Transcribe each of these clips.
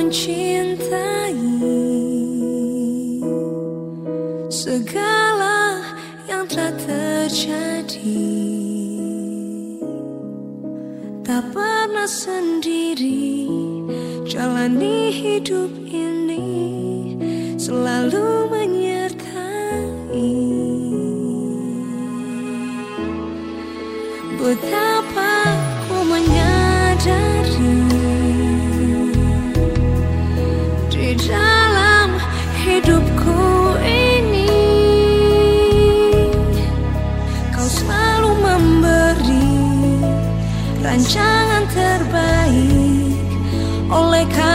mencintai. Segala yang telah terjadi. Tak pernah sendiri. Jalani hidup ini. Selalu rancangan terbaik oleh kamu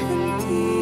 天地。